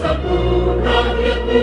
Săpura, Iecu,